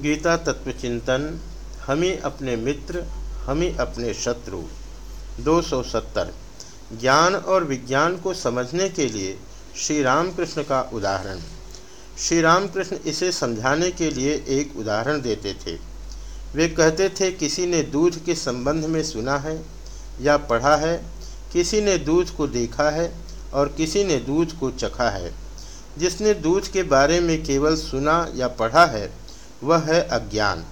गीता तत्व चिंतन, हम अपने मित्र, हम अपने शत्रु। 270 ज्ञान और विज्ञान को समझने के लिए श्री रामकृष्ण का उदाहरण। श्री रामकृष्ण इसे समझाने के लिए एक उदाहरण देते थे। वे कहते थे, किसी ने दूध के संबंध में सुना है या पढ़ा है? किसी ने दूध को देखा है और किसी ने दूध को चखा है? जिसने दूध के बारे में केवल सुना या पढ़ा है वह है अज्ञान।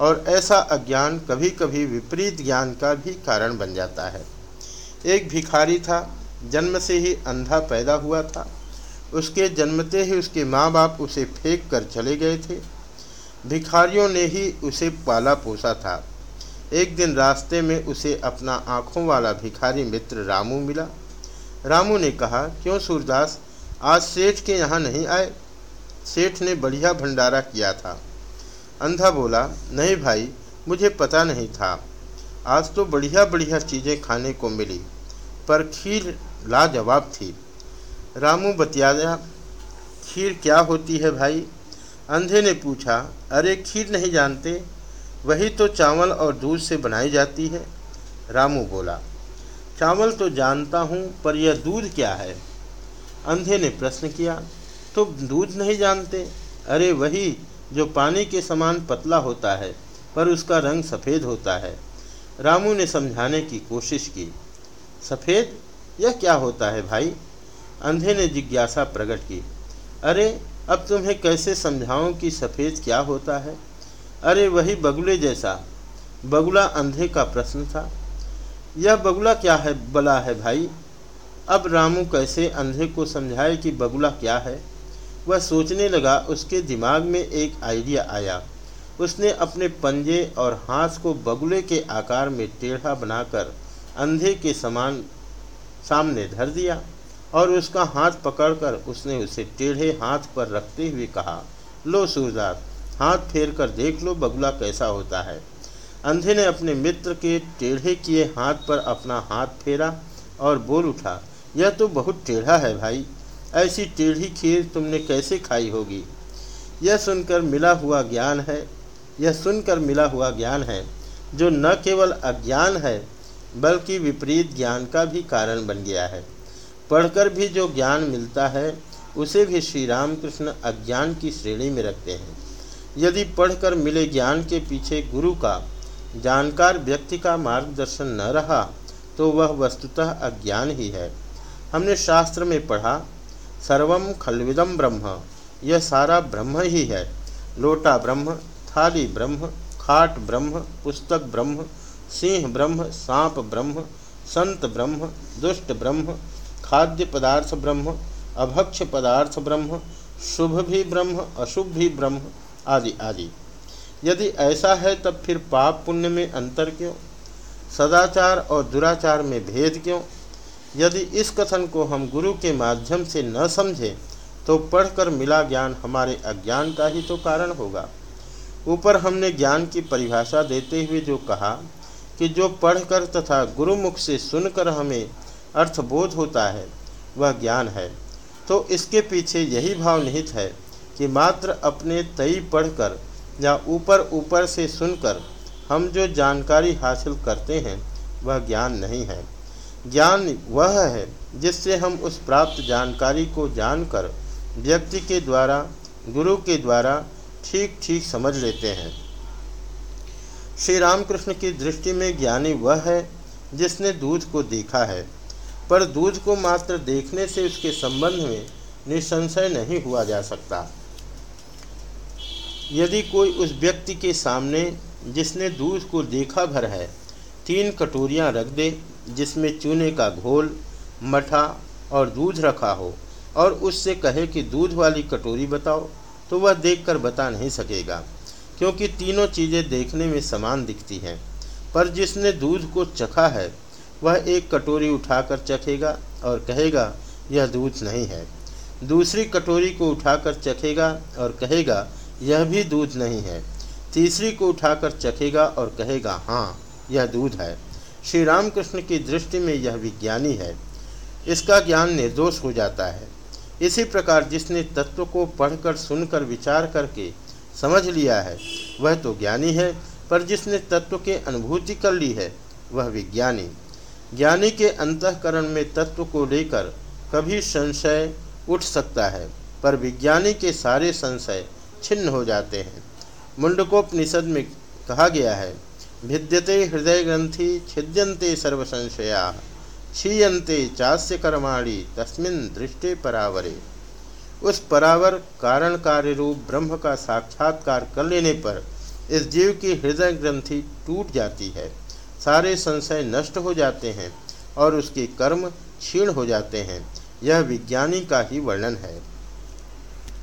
और ऐसा अज्ञान कभी कभी विपरीत ज्ञान का भी कारण बन जाता है। एक भिखारी था, जन्म से ही अंधा पैदा हुआ था। उसके जन्मते ही उसके माँ बाप उसे फेंक कर चले गए थे। भिखारियों ने ही उसे पाला पोसा था। एक दिन रास्ते में उसे अपना आँखों वाला भिखारी मित्र रामू मिला। रामू ने कहा, क्यों सूरदास, आज सेठ के यहाँ नहीं आए? सेठ ने बढ़िया भंडारा किया था। अंधा बोला, नहीं भाई, मुझे पता नहीं था। आज तो बढ़िया बढ़िया चीज़ें खाने को मिली, पर खीर लाजवाब थी। रामू बतियाया, खीर क्या होती है भाई? अंधे ने पूछा, अरे, खीर नहीं जानते? वही तो चावल और दूध से बनाई जाती है। रामू बोला, चावल तो जानता हूँ, पर यह दूध क्या है? अंधे ने प्रश्न किया तो दूध नहीं जानते? अरे, वही जो पानी के समान पतला होता है, पर उसका रंग सफ़ेद होता है। रामू ने समझाने की कोशिश की, सफ़ेद? यह क्या होता है भाई? अंधे ने जिज्ञासा प्रकट की, अरे, अब तुम्हें कैसे समझाऊं कि सफ़ेद क्या होता है? अरे, वही बगुले जैसा। बगुला अंधे का प्रश्न था? यह बगुला क्या है, बला है भाई? अब रामू कैसे अंधे को समझाए कि बगुला क्या है? वह सोचने लगा, उसके दिमाग में एक आइडिया आया। उसने अपने पंजे और हाथ को बगुले के आकार में टेढ़ा बनाकर अंधे के समान सामने धर दिया और उसका हाथ पकड़कर उसने उसे टेढ़े हाथ पर रखते हुए कहा, लो सूरदास हाथ फेर कर देख लो बगुला कैसा होता है। अंधे ने अपने मित्र के टेढ़े किए हाथ पर अपना हाथ फेरा और बोल उठा, यह तो बहुत टेढ़ा है भाई। ऐसी टेढ़ी खीर तुमने कैसे खाई होगी? यह सुनकर मिला हुआ ज्ञान है, यह सुनकर मिला हुआ ज्ञान है, जो न केवल अज्ञान है, बल्कि विपरीत ज्ञान का भी कारण बन गया है। पढ़कर भी जो ज्ञान मिलता है, उसे भी श्री रामकृष्ण अज्ञान की श्रेणी में रखते हैं। यदि पढ़कर मिले ज्ञान के पीछे गुरु का जानकार व्यक्ति का मार्गदर्शन न रहा तो वह वस्तुतः अज्ञान ही है। हमने शास्त्र में पढ़ा सर्वम खलविदम ब्रह्म। यह सारा ब्रह्म ही है। लोटा ब्रह्म, थाली ब्रह्म, खाट ब्रह्म, पुस्तक ब्रह्म, सिंह ब्रह्म, सांप ब्रह्म, संत ब्रह्म, दुष्ट ब्रह्म, खाद्य पदार्थ ब्रह्म, अभक्ष पदार्थ ब्रह्म, शुभ भी ब्रह्म, अशुभ भी ब्रह्म, आदि आदि। यदि ऐसा है, तब फिर पाप पुण्य में अंतर क्यों? सदाचार और दुराचार में भेद क्यों? यदि इस कथन को हम गुरु के माध्यम से न समझें तो पढ़कर मिला ज्ञान हमारे अज्ञान का ही तो कारण होगा। ऊपर हमने ज्ञान की परिभाषा देते हुए जो कहा, कि जो पढ़कर तथा गुरुमुख से सुनकर हमें अर्थबोध होता है, वह ज्ञान है। तो इसके पीछे यही भाव निहित है, कि मात्र अपने तई पढ़कर या ऊपर ऊपर से सुनकर हम जो जानकारी हासिल करते हैं, वह ज्ञान नहीं है। ज्ञान वह है जिससे हम उस प्राप्त जानकारी को जानकर व्यक्ति के द्वारा, गुरु के द्वारा ठीक ठीक समझ लेते हैं। श्री रामकृष्ण की दृष्टि में ज्ञानी वह है जिसने दूध को देखा है, पर दूध को मात्र देखने से उसके संबंध में निसंशय नहीं हुआ जा सकता। यदि कोई उस व्यक्ति के सामने जिसने दूध को देखा भर है, तीन कटोरियाँ रख दे जिसमें चूने का घोल, मठा और दूध रखा हो, और उससे कहे कि दूध वाली कटोरी बताओ तो वह देखकर बता नहीं सकेगा, क्योंकि तीनों चीज़ें देखने में समान दिखती हैं। पर जिसने दूध को चखा है, वह एक कटोरी उठाकर चखेगा और कहेगा, यह दूध नहीं है। दूसरी कटोरी को उठाकर चखेगा और कहेगा, यह भी दूध नहीं है। तीसरी को उठाकर चखेगा और कहेगा हाँ यह दूध है। श्री रामकृष्ण की दृष्टि में यह विज्ञानी है। इसका ज्ञान निर्दोष हो जाता है। इसी प्रकार जिसने तत्व को पढ़कर, सुनकर, विचार करके समझ लिया है, वह तो ज्ञानी है, पर जिसने तत्व के अनुभूति कर ली है, वह विज्ञानी। ज्ञानी के अंतकरण में तत्व को लेकर कभी संशय उठ सकता है, पर विज्ञानी के सारे संशय छिन्न हो जाते हैं। मुंडकोपनिषद में कहा गया है भिद्यते हृदय ग्रंथि छिद्यंते सर्व संशया क्षीयते चास्य कर्माणी तस्मिन दृष्टि परावरे। उस परावर कारण कार्य रूप ब्रह्म का साक्षात्कार कर लेने पर इस जीव की हृदय ग्रंथि टूट जाती है, सारे संशय नष्ट हो जाते हैं और उसके कर्म क्षीण हो जाते हैं। यह विज्ञानी का ही वर्णन है।